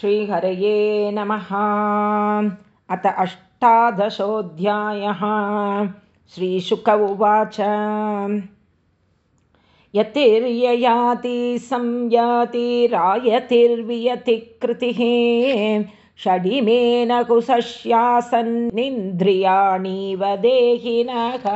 श्रीहरये नमः। अथ अष्टादशोऽध्यायः। श्रीशुक उवाच। यतिर्ययाति संयाति कृतिः। षडिमेन कुशस्यासन्निन्द्रियाणि वदेहिनः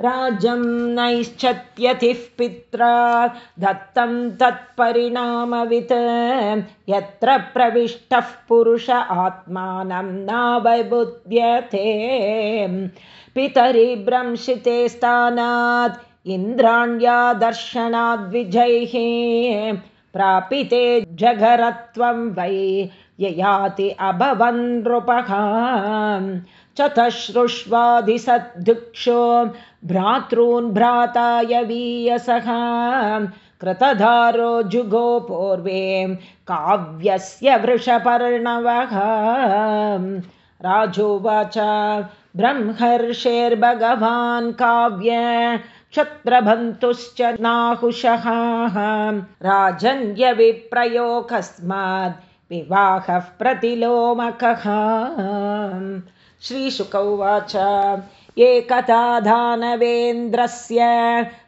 राज्यं नैश्चत्यतिः पित्रा दत्तं तत्परिणामवित्। यत्र प्रविष्टः पुरुष आत्मानं नावबुध्यते। पितरिभ्रंशिते स्थानात् इन्द्राण्या दर्शनाद्विजैः प्रापिते जघरत्वं वै ययाति अभवन् नृपः चतश्रुष्वाधिसद्दिक्षो भ्रातॄन् भ्राताय वीयसः। कृतधारो जुगो पूर्वे काव्यस्य वृषपर्णवः। राजोवाच ब्रह्मर्षेर्भगवान् काव्य क्षत्रभन्तुश्च नाहुषः। राजन्यविप्रयो कस्मात् विवाहः प्रतिलोमकः श्रीशुक उवाच। एकदा दानवेन्द्रस्य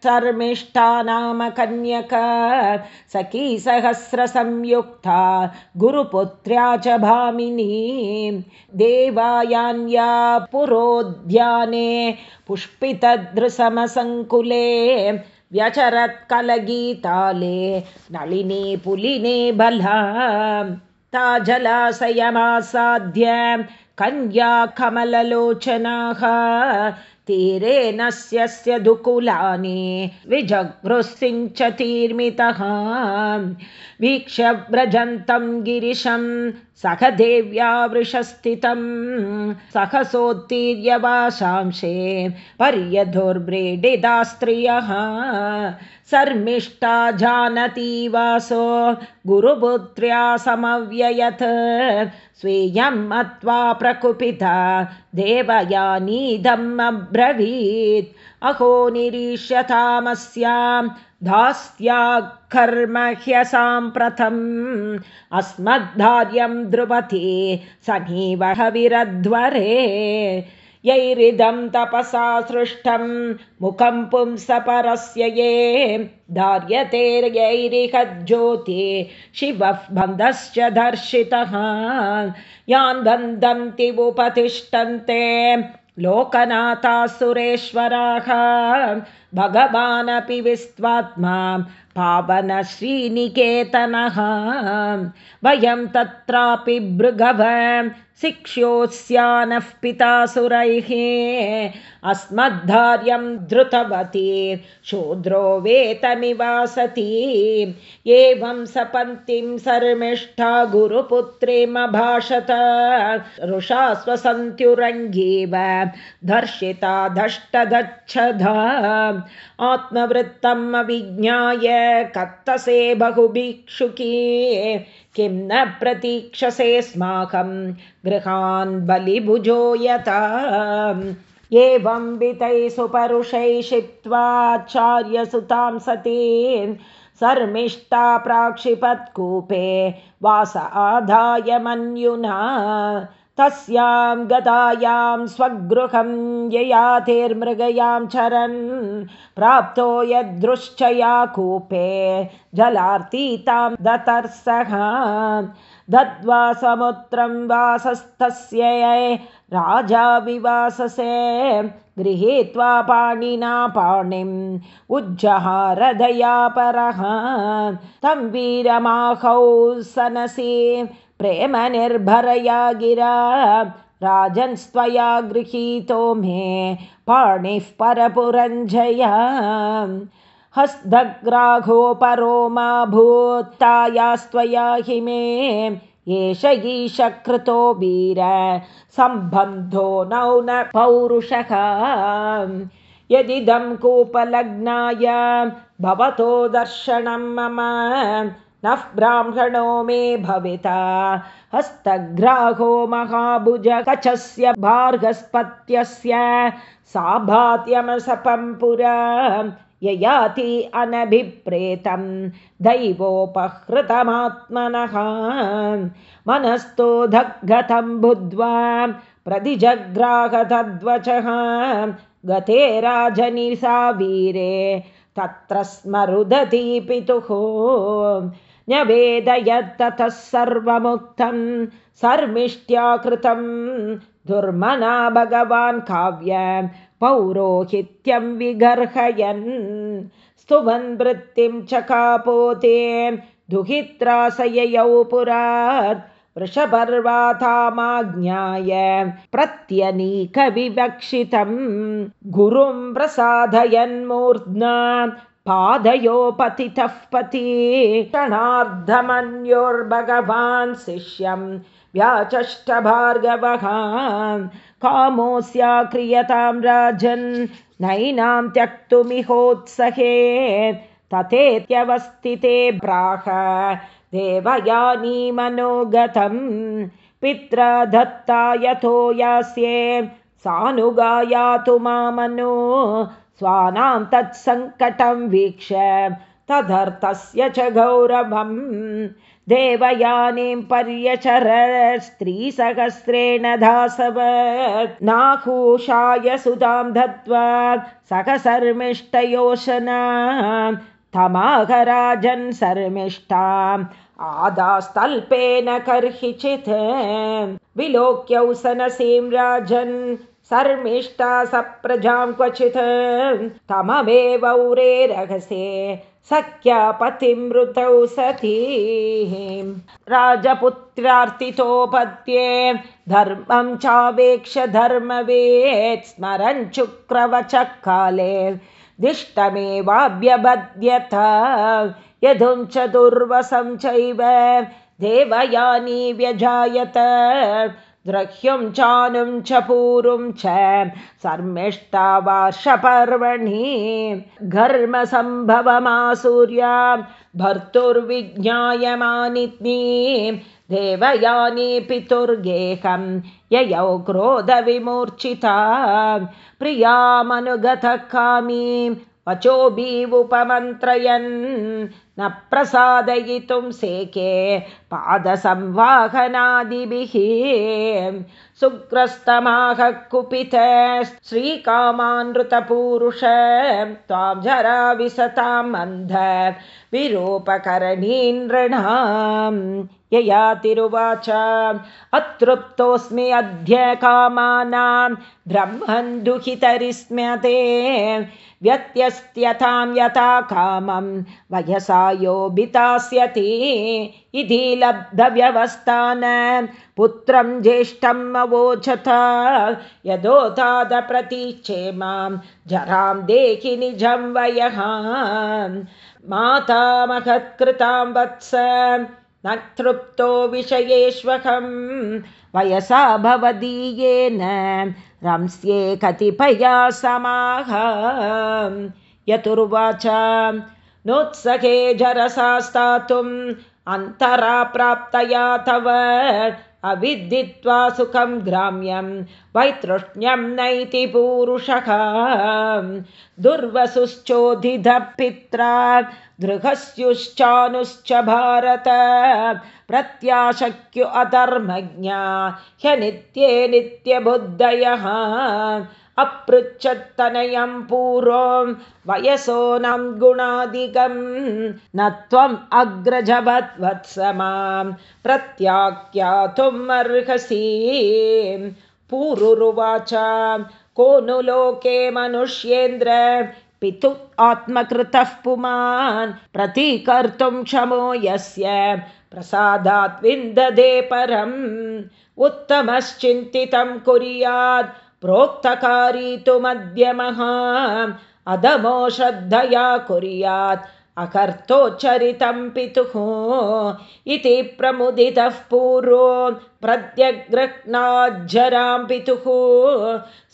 शर्मिष्ठा नाम कन्यक सखीसहस्रसंयुक्ता गुरुपुत्र्या च भामिनी देवायान्या पुरोद्याने पुष्पितदृसमसङ्कुले व्यचरत्कलगीताले नलिने पुलिने बला ता जलाशयमासाद्य कन्या कमललोचनाः तीरे नस्य दुकुलानि विजगृसिञ्चतीर्मितः वीक्ष्य व्रजन्तं गिरिशं सख देव्या वृषस्थितं सहसोत्तीर्य वाशांशे पर्यधुर्व्रीडिता स्त्रियः। सर्मिष्ठा जानती वासो गुरुपुत्र्या समव्ययत्। स्वीयं मत्वा प्रकुपिता देवयानीदम् अब्रवीत्। अहो निरीक्ष्यतामस्यां दास्याकर्म ह्यसाम्प्रतम् अस्मद्धार्यं द्रुपति सनीवः विरध्वरे यैरिदं तपसा सृष्टं मुखं पुंसपरस्य ये धार्यतेर्यैरिहज्योति शिवः बन्धश्च दर्शितः यान् बन्धन्ति उपतिष्ठन्ते लोकनाथासुरेश्वराः भगवानपि विस्त्वात्मा पावनश्रीनिकेतनः। वयं तत्रापि भृगव शिक्ष्योऽस्यानः पितासुरैः। अस्मद्धार्यं धृतवती शूद्रो वेतमिवासति। एवं सपन्तीं सर्मिष्ठा गुरुपुत्रीमभाषत। रुषा स्वसन्त्युरङ्गीव दर्शिता दष्टदच्छधा आत्मवृत्तम् अविज्ञाय कत्तसे बहुभिक्षुकी। किं न प्रतीक्षसे स्माकं गृहान् बलिभुजो यथा एवं वितैः सुपरुषैः क्षिप्त्वाचार्यसुतां सतीं। सर्मिष्ठा प्राक्षिपत्कूपे वास आधाय मन्युना तस्यां गतायां स्वगृहं ययातिर्मृगयां चरन् प्राप्तो यदृश्चया कूपे जलार्तीतां दतर्सः। दद्वा समुद्रं वासस्तस्य राजा विवाससे गृहीत्वा पाणिना पाणिम् उज्जहारदया परः तं वीरमाहौ सनसि प्रेमनिर्भरया गिरा राजन्स्त्वया गृहीतो मे पाणिः परपुरञ्जया। हस्तग्राघो परो मा भूत्तायास्त्वया हि मे। एष ईशकृतो वीर सम्बन्धो नौ न पौरुषः। यदिदं कूपलग्नाय भवतो दर्शनं मम नः ब्राह्मणो मे भविता। हस्तग्राहो महाभुजकचस्य भार्गस्पत्यस्य साभात्यमसपं पुरा। ययाति अनभिप्रेतं दैवोपहृतमात्मनः। मनस्तो धगतं बुद्ध्वा प्रतिजग्राहतद्वचः। गते राजनि सा वीरे तत्र स्मरुदती पितुः न्यवेदयत्ततः सर्वमुक्तं सर्मिष्ट्याकृतं दुर्मना भगवान् काव्य विगर्हयन् स्तुवन् वृत्तिं च कापोते दुहित्रासययौ पुरात् वृषपर्वातामाज्ञाय प्रत्यनीकविवक्षितं गुरुं प्रसादयन्मूर्ध्ना पादयो पतितः पति क्षणार्धमन्योर्भगवान् शिष्यं व्याचष्टभार्गवः कामोऽस्या क्रियतां राजन् नैनां त्यक्तुमिहोत्सहे। तथेत्यवस्थिते प्राह देवयानी मनोगतं। पित्रा दत्ता यथो यास्ये सानुगायातु मामनो स्वानां तत्सङ्कटं वीक्ष्य तदर्थस्य च गौरवम्। देवयानीं पर्यचर स्त्रीसहस्रेण दासव नाहूषाय सुधां दत्त्वा सहसर्मिष्टयोशना। तमाघराजन् शर्मिष्ठाम् आदास्तल्पेन कर्हिचित्। विलोक्यौसनसीं राजन् सर्मिष्ठा सप्रजां क्वचित्। तममेवौरे रहसे सख्या पतिमृतौ सती राजपुत्रार्तितोपत्ये धर्मं चावेक्ष धर्मवेत् स्मरन् शुक्रवचः काले दिष्टमेवाभ्यबध्यथ। यदुं च दुर्वसं चैव देवयानी व्यजायत द्रह्युं चानुं च पूरुं च सर्मिष्टावार्षपर्वणि। घर्मसम्भवमासूर्या भर्तुर्विज्ञायमानित्नी। देवयानी पितुर्गेहं ययौ क्रोधविमूर्छिता। प्रियामनुगतः कामी वचोभिवुपमन्त्रयन् न प्रसादयितुं सेके पादसंवाहनादिभिः सुग्रस्तमाह कुपित श्रीकामानृतपूरुष त्वां जरा विसताम् अन्ध विरूपकरणीनृणाम् ययातिरुवाच अतृप्तोऽस्मि अद्य कामानां ब्रह्मन् दुहितरिस्म्यते। व्यत्यस्त्यथां यथा कामं वयसा योभितास्यति इति लब्धव्यवस्थान। पुत्रं ज्येष्ठम् अवोचत यदोतादप्रतीक्षेमां जरां देहि निजं वयः। मातामहत्कृतां वत्स। न तृप्तो विषयेष्वहं। वयसा भवदीयेन रंस्ये कतिपया समाह यतुर्वाच नोत्सहे जरसा स्थातुम् अन्तरा प्राप्तया तव अविदित्वा सुखं ग्राम्यं वैतृष्ण्यं नैति पूरुषः। दुर्वसुश्चोदिधपित्रा दृहस्युश्चानुश्च भारत। प्रत्याशक्यु अधर्मज्ञा ह्यनित्ये नित्यबुद्धयः अपृच्छत्तनयं पूर्वं वयसो नं गुणादिकं न त्वम् अग्रजवद्वत्स मां प्रत्याख्यातुम् अर्हसि पूरुरुवाच को नु लोके मनुष्येन्द्र पितु आत्मकृतः पुमान् प्रतीकर्तुं क्षमो यस्य प्रसादात् विन्ददे परम् उत्तमश्चिन्तितं कुर्यात् प्रोक्तकारी तु मध्यमः अधमो श्रद्धया कुर्यात् अकर्तोच्चरितं पितुः इति प्रमुदितः पूर्वो प्रत्यग्रह्णाज्जरां पितुः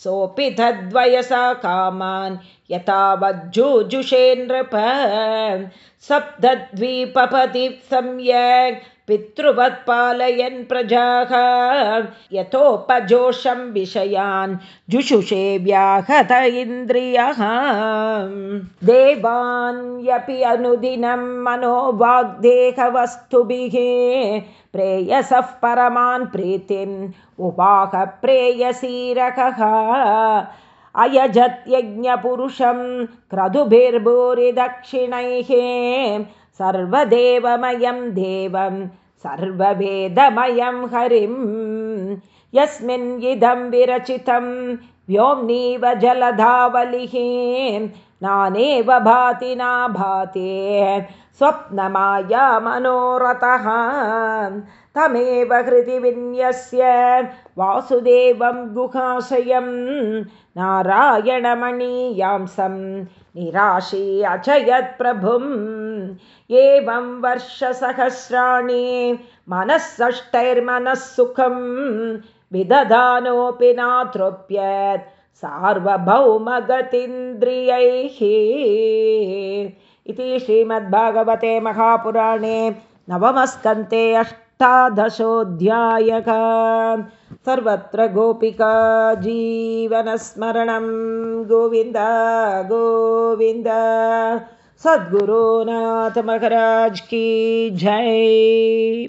सोऽपि तद्वयसा कामान् यथावज्जुजुषे नृप सप्तद्वीपपति सम्यक् पितृवत्पालयन् प्रजाः। यथोपजोषं विषयान् जुषुषे व्याहत इन्द्रियः। देवान्यपि अनुदिनं मनोवाग्देहवस्तुभिः प्रेयसः परमान् प्रीतिम् उपाह प्रेयसीरकः। अयजत्यज्ञपुरुषं क्रतुभिर्भूरिदक्षिणैः सर्वदेवमयं देवं सर्ववेदमयं हरिं। यस्मिन् इदं विरचितं व्योम्नीव जलधावलिः नानेव भाति न भाते स्वप्नमाया मनोरथः तमेव हृदि विन्यस्य वासुदेवं गुहाशयं नारायणमणीयांसं निराशी अचयत्प्रभुम्। एवं वर्षसहस्राणि मनःषष्टैर्मनः सुखं विदधानोऽपि नातृप्यत् सार्वभौमगतीन्द्रियैः। इति श्रीमद्भागवते महापुराणे नवमस्कन्ते अष्टादशोऽध्यायः सर्वत्र गोपिका जीवनस्मरणं। गोविन्द गोविन्द। सद्गुरुनाथ महाराज की जय